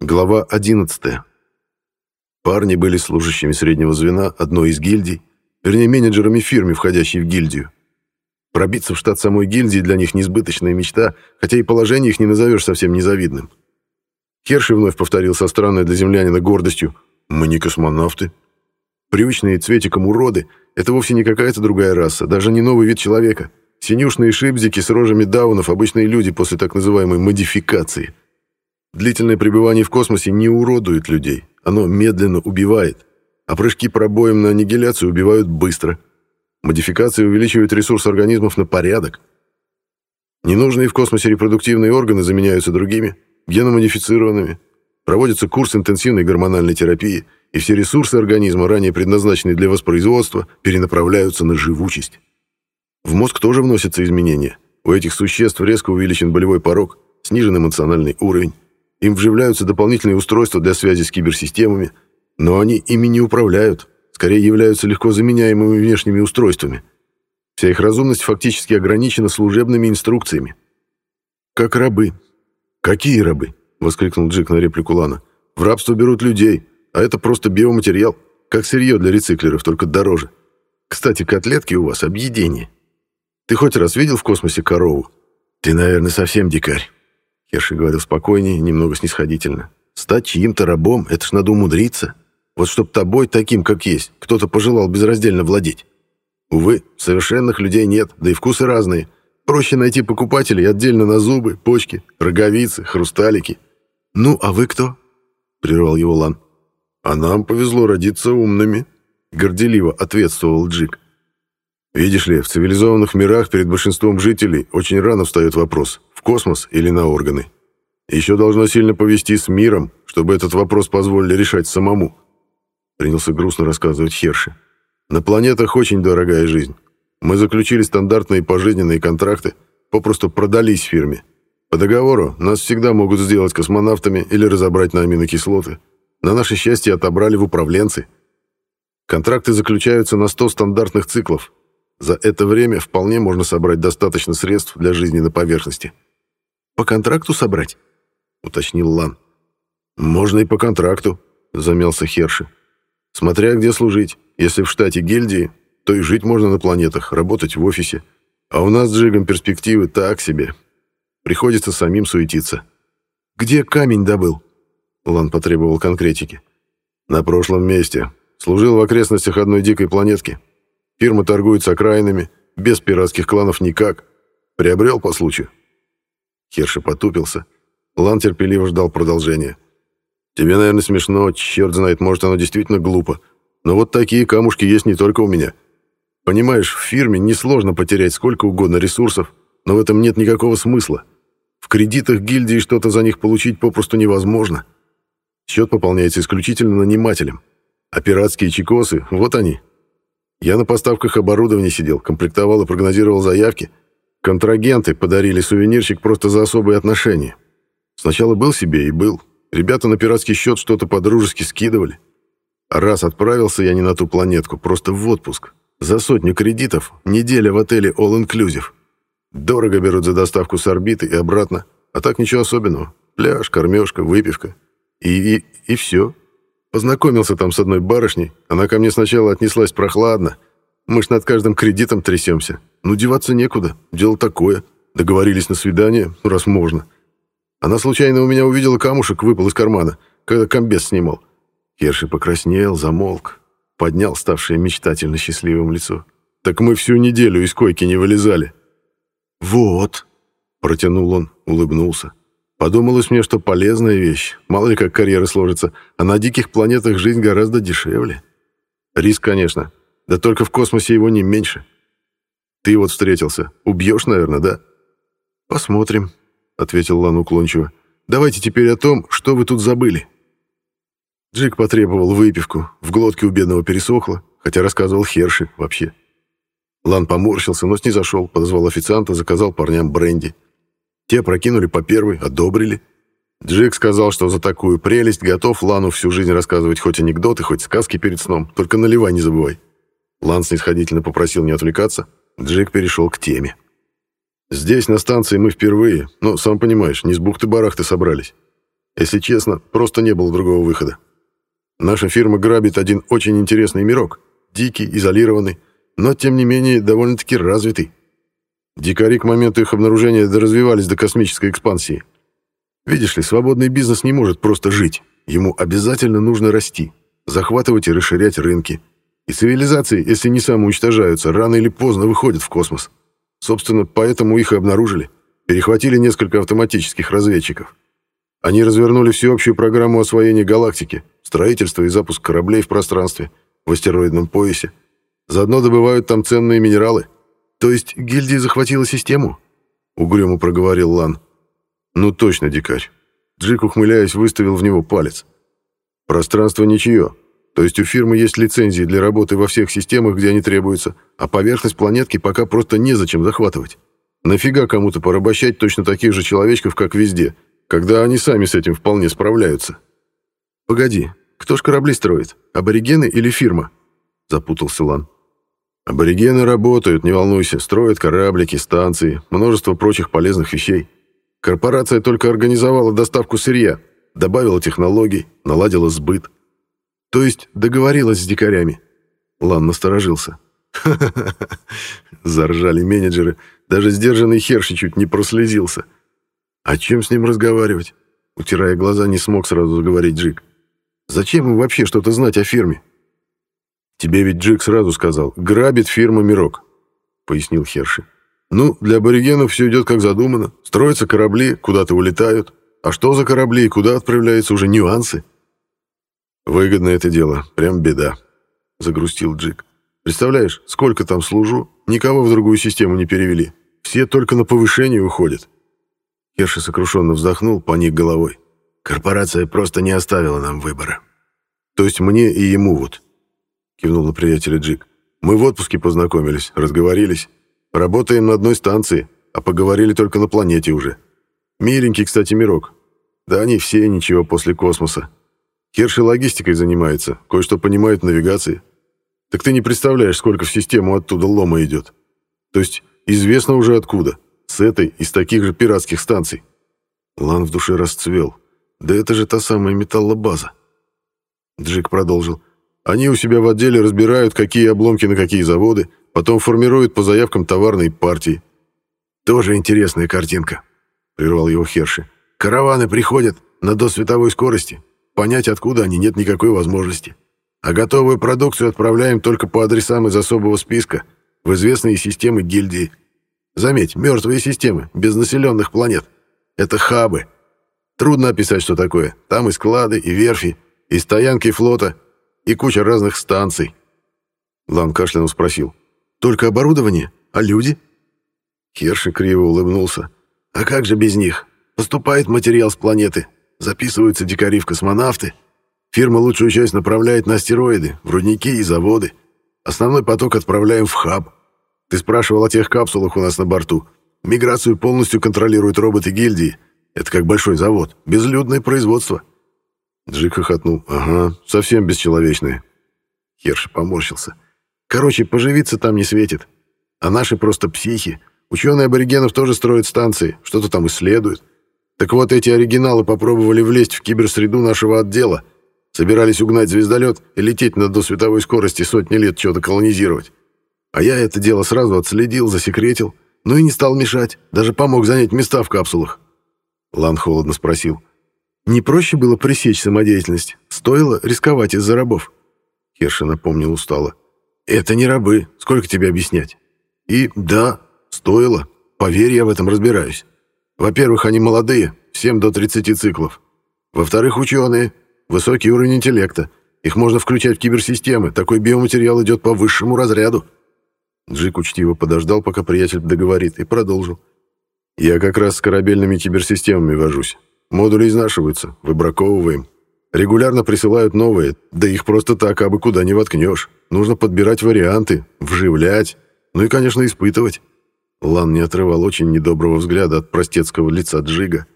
Глава 11. Парни были служащими среднего звена одной из гильдий, вернее, менеджерами фирмы, входящей в гильдию. Пробиться в штат самой гильдии для них несбыточная мечта, хотя и положение их не назовешь совсем незавидным. Херши вновь повторил со странной для землянина гордостью «Мы не космонавты». Привычные цветиком уроды — это вовсе не какая-то другая раса, даже не новый вид человека. Синюшные шибзики с рожами даунов — обычные люди после так называемой модификации — Длительное пребывание в космосе не уродует людей, оно медленно убивает, а прыжки пробоем на аннигиляцию убивают быстро. Модификация увеличивает ресурс организмов на порядок. Ненужные в космосе репродуктивные органы заменяются другими, геномодифицированными. Проводится курс интенсивной гормональной терапии, и все ресурсы организма, ранее предназначенные для воспроизводства, перенаправляются на живучесть. В мозг тоже вносятся изменения. У этих существ резко увеличен болевой порог, снижен эмоциональный уровень. Им вживляются дополнительные устройства для связи с киберсистемами, но они ими не управляют, скорее являются легко заменяемыми внешними устройствами. Вся их разумность фактически ограничена служебными инструкциями. «Как рабы». «Какие рабы?» — воскликнул Джик на реплику Лана. «В рабство берут людей, а это просто биоматериал, как сырье для рециклеров, только дороже. Кстати, котлетки у вас — объедение. Ты хоть раз видел в космосе корову? Ты, наверное, совсем дикарь». Херши говорил спокойнее, немного снисходительно. «Стать чьим-то рабом — это ж надо умудриться. Вот чтоб тобой, таким, как есть, кто-то пожелал безраздельно владеть. Увы, совершенных людей нет, да и вкусы разные. Проще найти покупателей отдельно на зубы, почки, роговицы, хрусталики. Ну, а вы кто?» — прервал его Лан. «А нам повезло родиться умными», — горделиво ответствовал Джик. «Видишь ли, в цивилизованных мирах перед большинством жителей очень рано встает вопрос, космос или на органы. Еще должно сильно повести с миром, чтобы этот вопрос позволили решать самому. Принялся грустно рассказывать Херши. На планетах очень дорогая жизнь. Мы заключили стандартные пожизненные контракты, попросту продались фирме. По договору нас всегда могут сделать космонавтами или разобрать на аминокислоты. На наше счастье отобрали в управленцы. Контракты заключаются на 100 стандартных циклов. За это время вполне можно собрать достаточно средств для жизни на поверхности. По контракту собрать?» — уточнил Лан. «Можно и по контракту», — замялся Херши. «Смотря где служить. Если в штате гильдии, то и жить можно на планетах, работать в офисе. А у нас с Джигом перспективы так себе. Приходится самим суетиться». «Где камень добыл?» Лан потребовал конкретики. «На прошлом месте. Служил в окрестностях одной дикой планетки. Фирма торгует с окраинами, без пиратских кланов никак. Приобрел по случаю. Херши потупился. Лан терпеливо ждал продолжения. «Тебе, наверное, смешно, черт знает, может, оно действительно глупо. Но вот такие камушки есть не только у меня. Понимаешь, в фирме несложно потерять сколько угодно ресурсов, но в этом нет никакого смысла. В кредитах гильдии что-то за них получить попросту невозможно. Счет пополняется исключительно нанимателем. А пиратские чекосы, вот они. Я на поставках оборудования сидел, комплектовал и прогнозировал заявки — Контрагенты подарили сувенирчик просто за особые отношения. Сначала был себе и был. Ребята на пиратский счет что-то по-дружески скидывали. А раз отправился я не на ту планетку, просто в отпуск. За сотню кредитов, неделя в отеле All Inclusive. Дорого берут за доставку с орбиты и обратно. А так ничего особенного. Пляж, кормежка, выпивка. И, и, и все. Познакомился там с одной барышней. Она ко мне сначала отнеслась прохладно, мы ж над каждым кредитом трясемся. Ну, деваться некуда. Дело такое. Договорились на свидание, раз можно. Она случайно у меня увидела камушек, выпал из кармана, когда комбез снимал. Керши покраснел, замолк, поднял ставшее мечтательно счастливым лицо. Так мы всю неделю из койки не вылезали. «Вот», — протянул он, улыбнулся. Подумалось мне, что полезная вещь. Мало ли как карьера сложится, а на диких планетах жизнь гораздо дешевле. Риск, конечно, да только в космосе его не меньше. Ты вот встретился. Убьешь, наверное, да? Посмотрим, ответил Лан уклончиво. Давайте теперь о том, что вы тут забыли. Джик потребовал выпивку. В глотке у бедного пересохло, хотя рассказывал Херши вообще. Лан поморщился, но снизошел, подозвал официанта, заказал парням бренди. Те прокинули по первой, одобрили. Джик сказал, что за такую прелесть готов Лану всю жизнь рассказывать хоть анекдоты, хоть сказки перед сном, только наливай не забывай. Ланс исходительно попросил не отвлекаться. Джек перешел к теме. «Здесь, на станции, мы впервые, но, сам понимаешь, не с бухты-барахты собрались. Если честно, просто не было другого выхода. Наша фирма грабит один очень интересный мирок, дикий, изолированный, но, тем не менее, довольно-таки развитый. Дикари к моменту их обнаружения доразвивались до космической экспансии. Видишь ли, свободный бизнес не может просто жить. Ему обязательно нужно расти, захватывать и расширять рынки. И цивилизации, если не самоуничтожаются, рано или поздно выходят в космос. Собственно, поэтому их и обнаружили. Перехватили несколько автоматических разведчиков. Они развернули всеобщую программу освоения галактики, строительство и запуск кораблей в пространстве, в астероидном поясе. Заодно добывают там ценные минералы. То есть гильдия захватила систему? Угрюмо проговорил Лан. Ну точно, дикарь. Джик, ухмыляясь, выставил в него палец. Пространство ничье. То есть у фирмы есть лицензии для работы во всех системах, где они требуются, а поверхность планетки пока просто незачем захватывать. Нафига кому-то порабощать точно таких же человечков, как везде, когда они сами с этим вполне справляются? Погоди, кто ж корабли строит? Аборигены или фирма? Запутался Лан. Аборигены работают, не волнуйся, строят кораблики, станции, множество прочих полезных вещей. Корпорация только организовала доставку сырья, добавила технологий, наладила сбыт. То есть договорилась с дикарями. Лан насторожился. Заржали менеджеры. Даже сдержанный Херши чуть не прослезился. «О чем с ним разговаривать?» Утирая глаза, не смог сразу заговорить Джик. «Зачем им вообще что-то знать о фирме?» «Тебе ведь Джик сразу сказал, грабит фирма «Мирок», — пояснил Херши. «Ну, для аборигенов все идет как задумано. Строятся корабли, куда-то улетают. А что за корабли и куда отправляются, уже нюансы». «Выгодно это дело, прям беда», — загрустил Джик. «Представляешь, сколько там служу, никого в другую систему не перевели. Все только на повышение уходят». Керши сокрушенно вздохнул, поник головой. «Корпорация просто не оставила нам выбора». «То есть мне и ему вот», — кивнул на приятеля Джик. «Мы в отпуске познакомились, разговорились. Работаем на одной станции, а поговорили только на планете уже. Миленький, кстати, мирок. Да они все ничего после космоса. Керши логистикой занимается, кое-что понимает в навигации. Так ты не представляешь, сколько в систему оттуда лома идет. То есть известно уже откуда. С этой, из таких же пиратских станций. Лан в душе расцвел. Да это же та самая металлобаза. Джик продолжил. Они у себя в отделе разбирают, какие обломки на какие заводы, потом формируют по заявкам товарные партии. Тоже интересная картинка, прервал его Херши. Караваны приходят на досветовой скорости, Понять, откуда они, нет никакой возможности. А готовую продукцию отправляем только по адресам из особого списка в известные системы гильдии. Заметь, мертвые системы, без населенных планет. Это хабы. Трудно описать, что такое. Там и склады, и верфи, и стоянки флота, и куча разных станций. Лан кашлянул спросил. «Только оборудование? А люди?» Херши криво улыбнулся. «А как же без них? Поступает материал с планеты. Записываются дикари в космонавты. Фирма лучшую часть направляет на астероиды, в рудники и заводы. Основной поток отправляем в хаб. Ты спрашивал о тех капсулах у нас на борту. Миграцию полностью контролируют роботы гильдии. Это как большой завод. Безлюдное производство. Джик хохотнул. Ага, совсем бесчеловечное. Херш поморщился. Короче, поживиться там не светит. А наши просто психи. Ученые аборигенов тоже строят станции, что-то там исследуют. Так вот, эти оригиналы попробовали влезть в киберсреду нашего отдела. Собирались угнать звездолет и лететь на досветовой скорости сотни лет что-то колонизировать. А я это дело сразу отследил, засекретил, ну и не стал мешать, даже помог занять места в капсулах. Лан холодно спросил. «Не проще было пресечь самодеятельность? Стоило рисковать из-за рабов?» Херша напомнил устало. «Это не рабы, сколько тебе объяснять?» «И да, стоило. Поверь, я в этом разбираюсь. Во-первых, они молодые, 7 до 30 циклов. Во-вторых, ученые, высокий уровень интеллекта. Их можно включать в киберсистемы, такой биоматериал идет по высшему разряду. Джик учтиво подождал, пока приятель договорит, и продолжил. «Я как раз с корабельными киберсистемами вожусь. Модули изнашиваются, выбраковываем. Регулярно присылают новые, да их просто так абы куда не воткнешь. Нужно подбирать варианты, вживлять, ну и, конечно, испытывать. Лан не отрывал очень недоброго взгляда от простецкого лица Джига.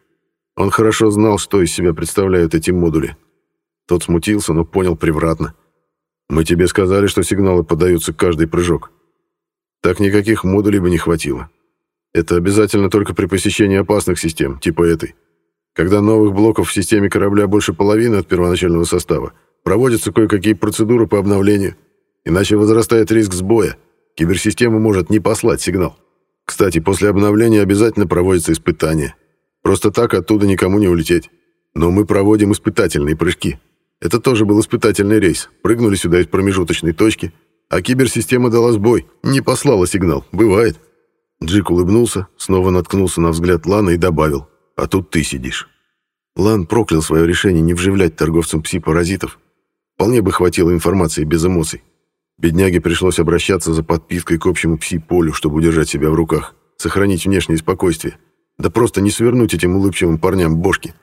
Он хорошо знал, что из себя представляют эти модули. Тот смутился, но понял превратно. «Мы тебе сказали, что сигналы подаются каждый прыжок. Так никаких модулей бы не хватило. Это обязательно только при посещении опасных систем, типа этой. Когда новых блоков в системе корабля больше половины от первоначального состава, проводятся кое-какие процедуры по обновлению, иначе возрастает риск сбоя. Киберсистема может не послать сигнал. Кстати, после обновления обязательно проводятся испытания. Просто так оттуда никому не улететь. Но мы проводим испытательные прыжки. Это тоже был испытательный рейс. Прыгнули сюда из промежуточной точки, а киберсистема дала сбой, не послала сигнал. Бывает. Джик улыбнулся, снова наткнулся на взгляд Лана и добавил. «А тут ты сидишь». Лан проклял свое решение не вживлять торговцам пси-паразитов. Вполне бы хватило информации без эмоций. Бедняге пришлось обращаться за подпиской к общему пси-полю, чтобы удержать себя в руках, сохранить внешнее спокойствие. Да просто не свернуть этим улыбчивым парням бошки.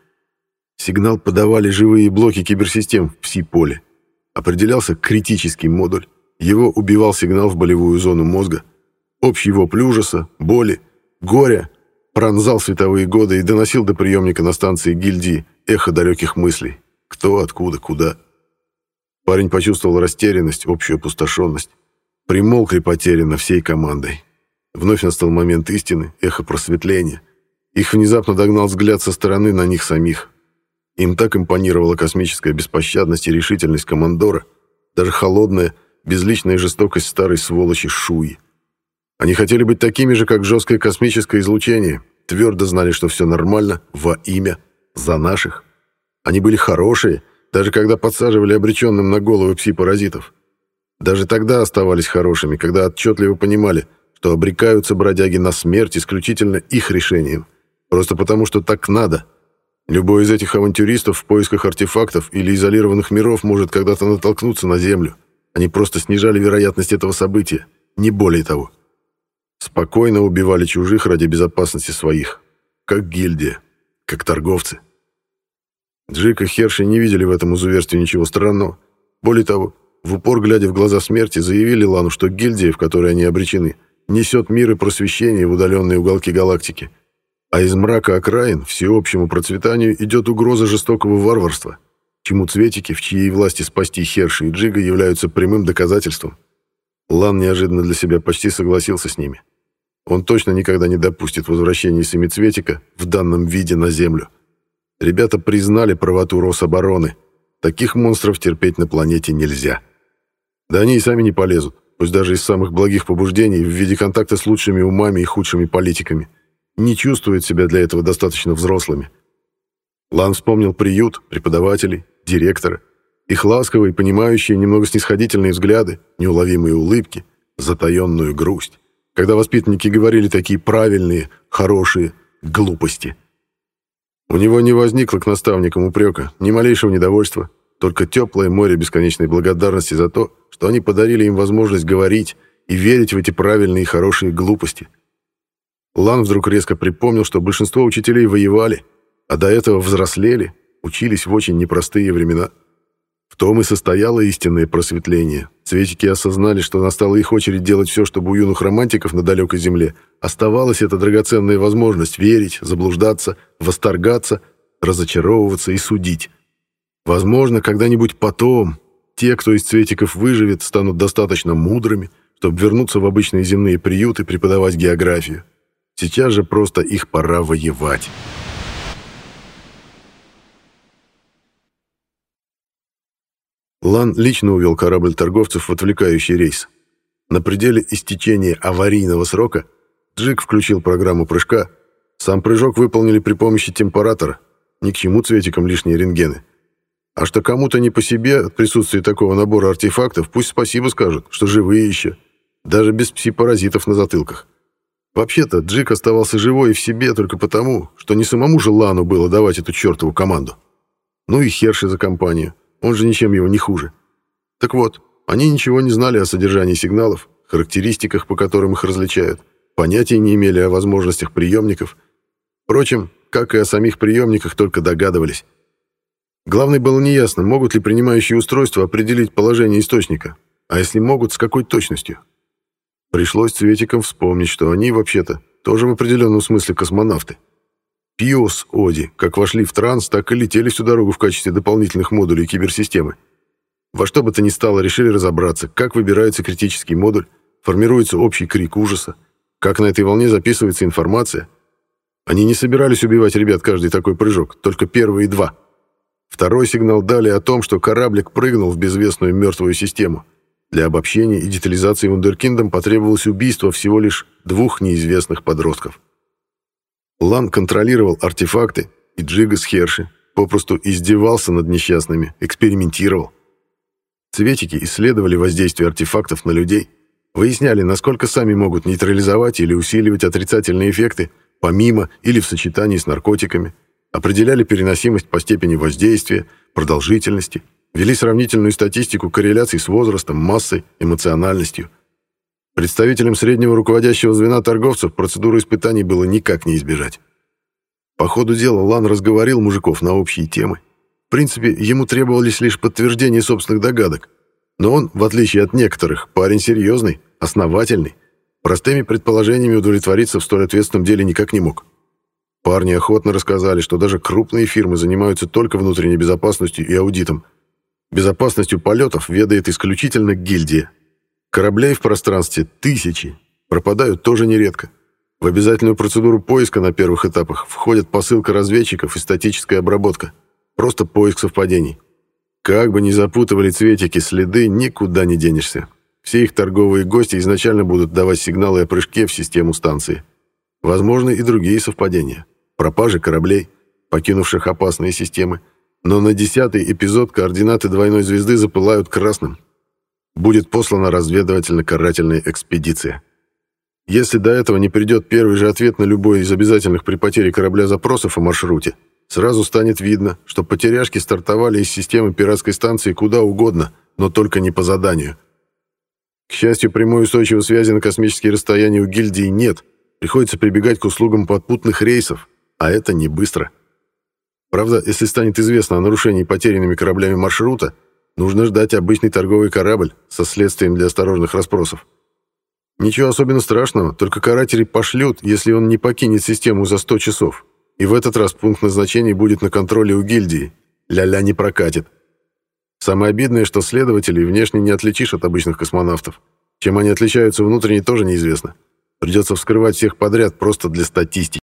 Сигнал подавали живые блоки киберсистем в пси-поле. Определялся критический модуль. Его убивал сигнал в болевую зону мозга. Общий вопль ужаса, боли, горя пронзал световые годы и доносил до приемника на станции гильдии эхо далеких мыслей. Кто, откуда, куда. Парень почувствовал растерянность, общую опустошенность. Примолкли потеряно всей командой. Вновь настал момент истины, эхо просветления. Их внезапно догнал взгляд со стороны на них самих. Им так импонировала космическая беспощадность и решительность командора, даже холодная, безличная жестокость старой сволочи Шуи. Они хотели быть такими же, как жесткое космическое излучение, твердо знали, что все нормально, во имя, за наших. Они были хорошие, даже когда подсаживали обреченным на головы пси-паразитов. Даже тогда оставались хорошими, когда отчетливо понимали, что обрекаются бродяги на смерть исключительно их решением. Просто потому, что так надо. Любой из этих авантюристов в поисках артефактов или изолированных миров может когда-то натолкнуться на Землю. Они просто снижали вероятность этого события, не более того. Спокойно убивали чужих ради безопасности своих. Как гильдия, как торговцы. Джик и Херши не видели в этом изуверстве ничего странного. Более того, в упор глядя в глаза смерти, заявили Лану, что гильдия, в которой они обречены, несет мир и просвещение в удаленные уголки галактики. А из мрака окраин всеобщему процветанию идет угроза жестокого варварства, чему цветики, в чьей власти спасти Херши и Джига, являются прямым доказательством. Лан неожиданно для себя почти согласился с ними. Он точно никогда не допустит возвращения семицветика в данном виде на Землю. Ребята признали правоту Рособороны. Таких монстров терпеть на планете нельзя. Да они и сами не полезут, пусть даже из самых благих побуждений в виде контакта с лучшими умами и худшими политиками. Не чувствуют себя для этого достаточно взрослыми. Лан вспомнил приют, преподавателей, директора, их ласковые, понимающие, немного снисходительные взгляды, неуловимые улыбки, затаенную грусть, когда воспитанники говорили такие правильные, хорошие глупости – у него не возникло к наставникам упрека, ни малейшего недовольства, только теплое море бесконечной благодарности за то, что они подарили им возможность говорить и верить в эти правильные и хорошие глупости. Лан вдруг резко припомнил, что большинство учителей воевали, а до этого взрослели, учились в очень непростые времена. В том и состояло истинное просветление. Цветики осознали, что настала их очередь делать все, чтобы у юных романтиков на далекой земле оставалась эта драгоценная возможность верить, заблуждаться, восторгаться, разочаровываться и судить. Возможно, когда-нибудь потом те, кто из цветиков выживет, станут достаточно мудрыми, чтобы вернуться в обычные земные приюты преподавать географию. Сейчас же просто их пора воевать. Лан лично увел корабль торговцев в отвлекающий рейс. На пределе истечения аварийного срока Джик включил программу прыжка. Сам прыжок выполнили при помощи температора. Ни к чему цветикам лишние рентгены. А что кому-то не по себе от присутствия такого набора артефактов, пусть спасибо скажут, что живые еще. Даже без пси-паразитов на затылках. Вообще-то, Джик оставался живой и в себе только потому, что не самому же Лану было давать эту чертову команду. Ну и Херши за компанию. Он же ничем его не хуже. Так вот, они ничего не знали о содержании сигналов, характеристиках, по которым их различают, понятия не имели о возможностях приемников. Впрочем, как и о самих приемниках, только догадывались. Главное было неясно, могут ли принимающие устройства определить положение источника, а если могут, с какой точностью. Пришлось цветикам вспомнить, что они, вообще-то, тоже в определенном смысле космонавты. Пиос Оди как вошли в транс, так и летели всю дорогу в качестве дополнительных модулей киберсистемы. Во что бы то ни стало, решили разобраться, как выбирается критический модуль, формируется общий крик ужаса, как на этой волне записывается информация. Они не собирались убивать ребят каждый такой прыжок, только первые два. Второй сигнал дали о том, что кораблик прыгнул в безвестную мертвую систему. Для обобщения и детализации вундеркиндом потребовалось убийство всего лишь двух неизвестных подростков. Лан контролировал артефакты, и Джига с Херши попросту издевался над несчастными, экспериментировал. Цветики исследовали воздействие артефактов на людей, выясняли, насколько сами могут нейтрализовать или усиливать отрицательные эффекты, помимо или в сочетании с наркотиками, определяли переносимость по степени воздействия, продолжительности, вели сравнительную статистику корреляций с возрастом, массой, эмоциональностью. Представителям среднего руководящего звена торговцев процедуру испытаний было никак не избежать. По ходу дела Лан разговорил мужиков на общие темы. В принципе, ему требовались лишь подтверждения собственных догадок. Но он, в отличие от некоторых, парень серьезный, основательный. Простыми предположениями удовлетвориться в столь ответственном деле никак не мог. Парни охотно рассказали, что даже крупные фирмы занимаются только внутренней безопасностью и аудитом. Безопасностью полетов ведает исключительно гильдия. Кораблей в пространстве тысячи, пропадают тоже нередко. В обязательную процедуру поиска на первых этапах входят посылка разведчиков и статическая обработка. Просто поиск совпадений. Как бы ни запутывали цветики следы, никуда не денешься. Все их торговые гости изначально будут давать сигналы о прыжке в систему станции. Возможны и другие совпадения. Пропажи кораблей, покинувших опасные системы. Но на десятый эпизод координаты двойной звезды запылают красным будет послана разведывательно-карательная экспедиция. Если до этого не придет первый же ответ на любой из обязательных при потере корабля запросов о маршруте, сразу станет видно, что потеряшки стартовали из системы пиратской станции куда угодно, но только не по заданию. К счастью, прямой устойчивой связи на космические расстояния у гильдии нет, приходится прибегать к услугам подпутных рейсов, а это не быстро. Правда, если станет известно о нарушении потерянными кораблями маршрута, Нужно ждать обычный торговый корабль со следствием для осторожных расспросов. Ничего особенно страшного, только каратели пошлют, если он не покинет систему за 100 часов. И в этот раз пункт назначения будет на контроле у гильдии. Ля-ля не прокатит. Самое обидное, что следователей внешне не отличишь от обычных космонавтов. Чем они отличаются внутренне, тоже неизвестно. Придется вскрывать всех подряд просто для статистики.